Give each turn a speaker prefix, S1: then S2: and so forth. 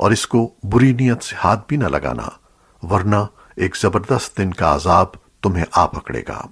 S1: और इसको बुरी नीयत से हाथ भी न लगाना, वरना एक ज़बरदस्त दिन का अजाब तुम्हें आ पकड़ेगा।